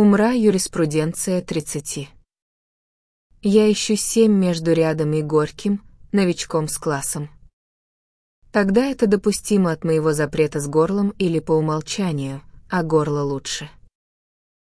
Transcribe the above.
Умра юриспруденция 30. Я ищу семь между рядом и горьким, новичком с классом. Тогда это допустимо от моего запрета с горлом или по умолчанию, а горло лучше.